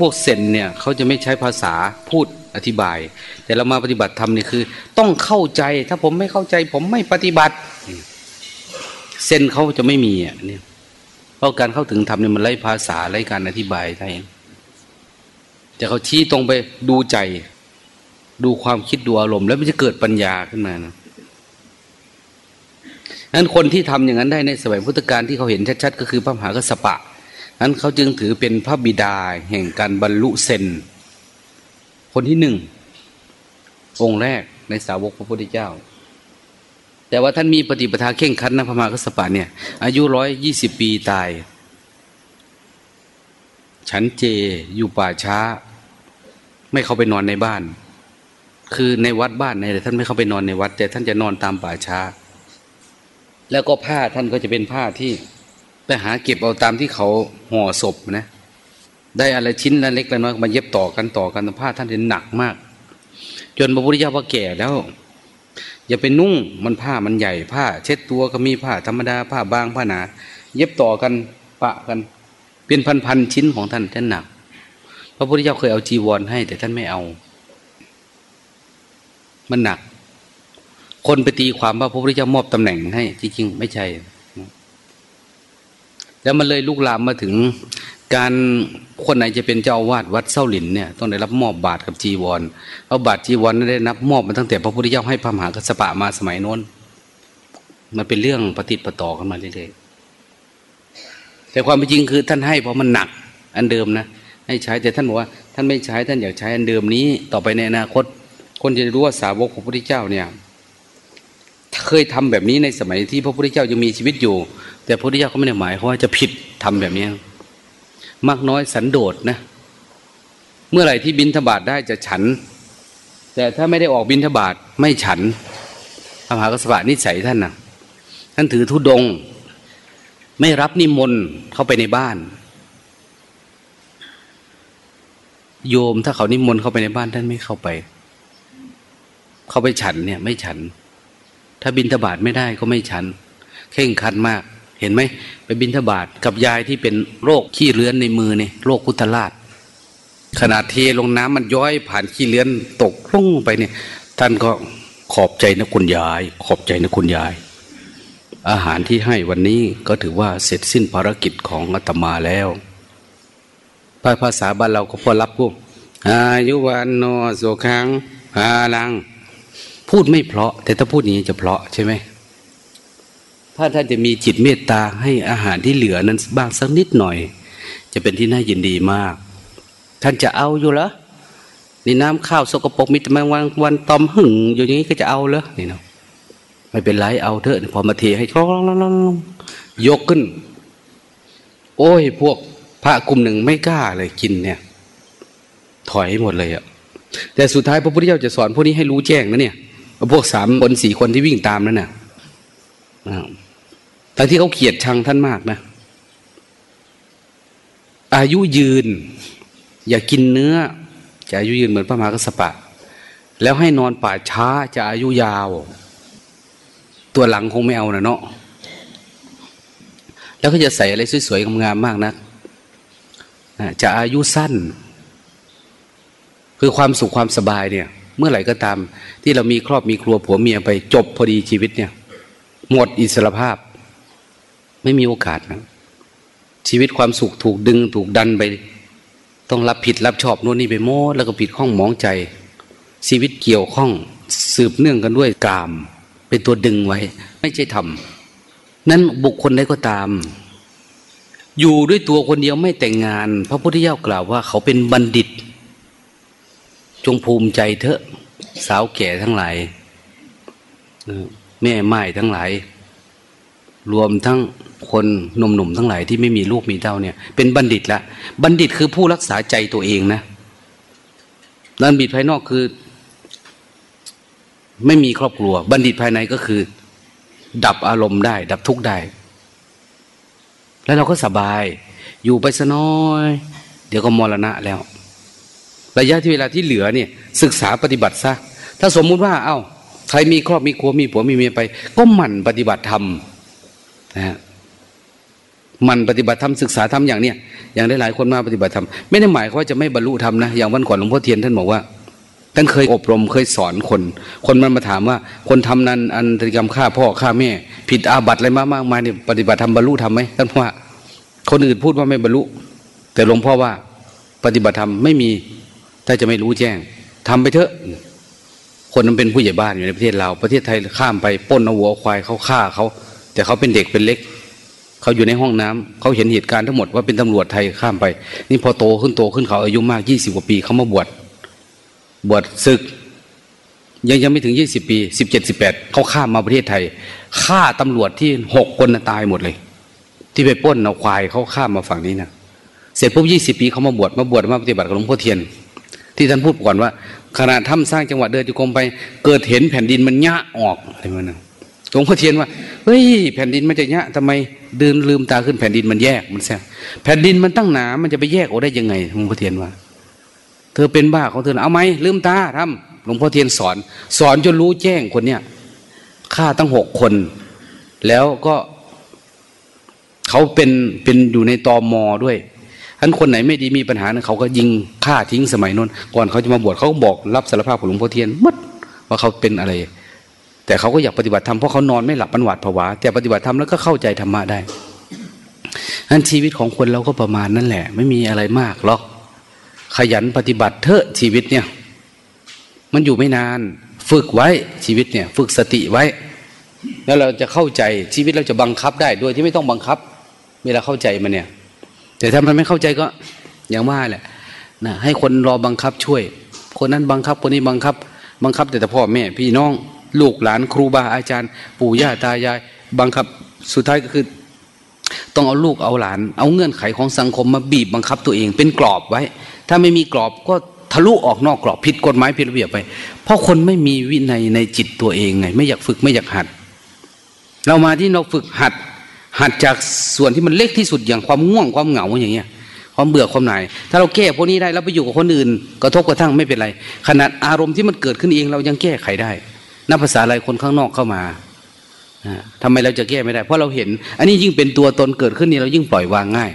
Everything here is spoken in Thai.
พวกเซนเนี่ยเขาจะไม่ใช้ภาษาพูดอธิบาย แต่เรามาปฏิบัติธรรมนี่คือ ต้องเข้าใจถ้าผมไม่เข้าใจ ผมไม่ปฏิบัติ เซนเขาจะไม่มีอะเนี่ยเพราะการเข้าถึงธรรมเนี่ยมันไร้ภาษาไร้การอธิบายไทยแต่เขาชี้ตรงไปดูใจ ดูความคิดดูอารมณ์ แล้วมันจะเกิดปัญญาขึ้นมานะนั้นคนที่ทำอย่างนั้นได้ในสมัยพุทธกาลที่เขาเห็นชัดๆ ก็คือพระมหากษัตริย์ นั้นเขาจึงถือเป็นพระบิดาแห่งการบรรลุเซนคนที่หนึ่ง องค์แรกในสาวกพระพุทธเจ้า แต่ว่าท่านมีปฏิปทาเข่งคัดนะพระมหากษัตริย์เนี่ย อายุร้อยยี่สิบปีตาย ฉันเจอยู่ป่าช้า ไม่เข้าไปนอนในบ้าน คือในวัดบ้านในแต่ท่านไม่เข้าไปนอนในวัด แต่ท่านจะนอนตามป่าช้า แล้วก็ผ้าท่านก็จะเป็นผ้าที่ ไปหาเก็บเอาตามที่เขาห่อศพนะ ได้อะไรชิ้นละเล็กละน้อยมาเย็บต่อกันต่อกันผ้าท่านเห็นหนักมาก จนพระพุทธเจ้าว่าแก่แล้ว อย่าไปนุ่งมันผ้ามันใหญ่ผ้า เช็ดตัวก็มีผ้าธรรมดาผ้าบางผ้าหนา เย็บต่อกันปะกัน เป็นพันๆชิ้นของท่านท่านหนัก พระพุทธเจ้าเคยเอาจีวรให้ แต่ท่านไม่เอา มันหนัก คนไปตีความว่าพระพุทธเจ้ามอบตำแหน่งให้จริงๆไม่ใช่ แล้วมันเลยลุกลามมาถึงการคนไหนจะเป็นเจ้าวาดวัดเส้าหลินเนี่ยต้องได้รับมอบบาทกับจีวรเอาะบาทจีวรนั้นได้นับมอบมาตั้งแต่พระพุทธเจ้าให้พระมหากระสปะมาสมัยโน้น มันเป็นเรื่องปฏิปต่อกันมาเรื่อยๆแต่ความเป็นจริงคือท่านให้เพราะมันหนักอันเดิมนะให้ใช้แต่ท่านบอกว่า ท่านไม่ใช้ท่านอยากใช้อันเดิมนี้ ต่อไปในอนาคต คนจะรู้ว่าสาวกของพระพุทธเจ้าเนี่ย เคยทำแบบนี้ในสมัยที่พระพุทธเจ้ายังมีชีวิตอยู่ แต่พระพุทธเจ้าเขาไม่ได้หมายเขาว่าจะผิดทำแบบนี้ มากน้อยสันโดษนะ เมื่อไหร่ที่บินทบาทได้จะฉัน แต่ถ้าไม่ได้ออกบินทบาทไม่ฉันพระมหากษัตรินิสัยท่านนะท่านถือธุดง ไม่รับนิมนต์เข้าไปในบ้าน โยมถ้าเขานิมนต์เข้าไปในบ้านท่านไม่เข้าไป เข้าไปฉันเนี่ย ไม่ฉัน ถ้าบินทบาทไม่ได้ก็ไม่ฉันเข่งคัดมาก เห็นไหมไปบินทบาทกับยายที่เป็นโรคขี้เลื้อนในมือเนี่ยโรคกุตลาดขนาดเทลงน้ำมันย้อยผ่านขี้เลื้อนตกลงไปเนี่ย ท่านก็ขอบใจนะคุณยาย ขอบใจนะคุณยาย อาหารที่ให้วันนี้ก็ถือว่าเสร็จสิ้นภารกิจของอาตมาแล้วภาษาบ้านเราก็พอรับพวกอายุวันโนสุขังอาลัง พูดไม่เพราะ แต่ถ้าพูดอย่างนี้จะเพราะใช่ไหมถ้าท่านจะมีจิตเมตตาให้อาหารที่เหลือนั้นบ้างสักนิดหน่อย จะเป็นที่น่ายินดีมาก ท่านจะเอาอยู่เหรอนี่น้ำข้าวสกปรกมีแต่แมงวันวันตอมหึ่งอยู่อย่างนี้ก็จะเอาเหรอนี่เนาะไม่เป็นไรเอาเถอะพอมาเทให้ลองยกขึ้น โอ้ยพวกพระกลุ่มหนึ่งไม่กล้าเลยกินเนี่ย ถอยหมดเลยอะแต่สุดท้ายพระพุทธเจ้าจะสอนพวกนี้ให้รู้แจ้งนะเนี่ย พวกสามคนสี่คนที่วิ่งตามนั่นน่ะทั้งที่เขาเขียดชังท่านมากนะ อายุยืน อย่ากินเนื้อ จะอายุยืนเหมือนพระมหากษัตริแล้วให้นอนป่าช้าจะอายุยาว ตัวหลังคงไม่เอานะเนาะแล้วก็จะใส่อะไรสวยๆงามๆมากนะจะอายุสั้น คือความสุขความสบายเนี่ย เมื่อไหร่ก็ตาม ที่เรามีครอบมีครัวผัวเมียไปจบพอดีชีวิตเนี่ย หมดอิสรภาพ ไม่มีโอกาสนะชีวิตความสุขถูกดึงถูกดันไป ต้องรับผิดรับชอบโน่นนี่ไปโม้แล้วก็ผิดข้องมองใจ ชีวิตเกี่ยวข้องสืบเนื่องกันด้วยกาม เป็นตัวดึงไว้ ไม่ใช่ทำนั้นบุคคลใดก็ตาม อยู่ด้วยตัวคนเดียวไม่แต่งงาน พระพุทธเจ้ากล่าวว่า เขาเป็นบัณฑิต จงภูมิใจเถอะสาวแก่ทั้งหลายแม่ไม้ทั้งหลาย รวมทั้งคนหนุ่มๆทั้งหลายที่ไม่มีลูกมีเต้าเนี่ย เป็นบัณฑิตละบัณฑิตคือผู้รักษาใจตัวเองนะบัณฑิตภายนอกคือ ไม่มีครอบครัว บัณฑิตภายในก็คือ ดับอารมณ์ได้ ดับทุกข์ได้ แล้วเราก็สบาย อยู่ไปสน้อย เดี๋ยวก็มรณะแล้ว ระยะที่เวลาที่เหลือเนี่ยศึกษาปฏิบัติซะถ้าสมมุติว่า เอา้า ใครมีครอบมีครัวมีผัวมีเมียไป ก็หมั่นปฏิบัติธรรมนะฮะมันปฏิบัติธรรมศึกษาธรรมอย่างเนี้ยอย่างได้หลายคนมาปฏิบัติธรรมไม่ได้หมายว่าจะไม่บรรลุธรรมนะอย่างวันก่อนหลวงพ่อเทียนท่านบอกว่าท่านเคยอบรมเคยสอนคน คนมันมาถามว่า คนทำนั้นอันตริกรรมฆ่าพ่อฆ่าแม่ ผิดอาบัติอะไรมากๆมาเนี่ยปฏิบัติธรรมบรรลุธรรมไหมท่านว่า คนอื่นพูดว่าไม่บรรลุ แต่หลวงพ่อว่า ปฏิบัติธรรมไม่มี ถ้าจะไม่รู้แจ้งทำไปเถอะ คนนั้นเป็นผู้ใหญ่บ้านอยู่ในประเทศเราประเทศไทยข้ามไปป้นเอาวัวควายเขาฆ่าเขา แต่เขาเป็นเด็กเป็นเล็ก เขาอยู่ในห้องน้ำเขาเห็นเหตุการณ์ทั้งหมดว่าเป็นตำรวจไทยข้ามไป นี่พอโตขึ้นโตขึ้นเขาอายุมากยี่สิบกว่าปีเขามาบวชบวชศึก ยังยังไม่ถึงยี่สิบปีสิบเจ็ดสิบแปดเขาข้ามมาประเทศไทยฆ่าตำรวจที่หกคนตายหมดเลย ที่ไปป้นเอาควายเขาข้ามมาฝั่งนี้นะเสร็จปุ๊บยี่สิบปีเขามาบวชมาบวชมาปฏิบัติกับหลวงพ่อเทียน ที่ท่านพูดก่อนว่าขณะทำสร้างจังหวัดเดินจุกรมไป เกิดเห็นแผ่นดินมันยะออกอะไรมันนะหลวงพ่อเทียนว่าเฮ้ยแผ่นดินมันจะยะทำไมเดินลืมตาขึ้นแผ่นดินมันแยกมันแซ่แผ่นดินมันตั้งหนา มันจะไปแยกออกได้ยังไงหลวงพ่อเทียนว่า เธอเป็นบ้าของเธอเอาไหมลืมตาทำหลวงพ่อเทียนสอน สอนจนรู้แจ้งคนเนี้ยฆ่าตั้งหกคน แล้วก็เขาเป็นเป็นอยู่ในตอมอด้วย ท่านคนไหนไม่ดีมีปัญหาเขาก็ยิงฆ่าทิ้งสมัยนั้นก่อนเขาจะมาบวชเขาก็บอกรับสารภาพของหลวงพ่อเทียนมัดว่าเขาเป็นอะไร แต่เขาก็อยากปฏิบัติธรรมเพราะเขานอนไม่หลับปันหวาดผวา แต่ปฏิบัติธรรมแล้วก็เข้าใจธรรมะได้นั้นชีวิตของคนเราก็ประมาณนั่นแหละ ไม่มีอะไรมากหรอก ขยันปฏิบัติเถอะชีวิตเนี่ย มันอยู่ไม่นาน ฝึกไว้ชีวิตเนี่ย ฝึกสติไว้ แล้วเราจะเข้าใจชีวิตเราจะบังคับได้โดยที่ไม่ต้องบังคับ เวลาเข้าใจมันเนี่ย แต่ถ้ามันไม่เข้าใจก็อย่างว่าแหละนะให้คนรอบังคับช่วย คนนั้นบังคับคนนี้บังคับ บังคับแต่แต่พ่อแม่ พี่น้องลูกหลานครูบาอาจารย์ ปู่ย่าตายาย บังคับสุดท้ายก็คือ ต้องเอาลูกเอาหลาน เอาเงื่อนไขของสังคมมาบีบบังคับตัวเอง เป็นกรอบไว้ ถ้าไม่มีกรอบก็ทะลุออกนอกกรอบผิดกฎหมายผิดระเบียบไป เพราะคนไม่มีวินัยในจิตตัวเองไง ไม่อยากฝึกไม่อยากหัด เรามาที่เราฝึกหัด หัดจากส่วนที่มันเล็กที่สุดอย่างความง่วงความเหงาอย่างเงี้ย ความเบื่อความหน่าย ถ้าเราแก้พวกนี้ได้เราไปอยู่กับคนอื่นกระทบกระทั่งไม่เป็นไร ขนาดอารมณ์ที่มันเกิดขึ้นเองเรายังแก้ไขได้นับภาษาอะไรคนข้างนอกเข้ามาทำไมเราจะแก้ไม่ได้ เพราะเราเห็น อันนี้ยิ่งเป็นตัวตนเกิดขึ้นนี่เรายิ่งปล่อยวางง่าย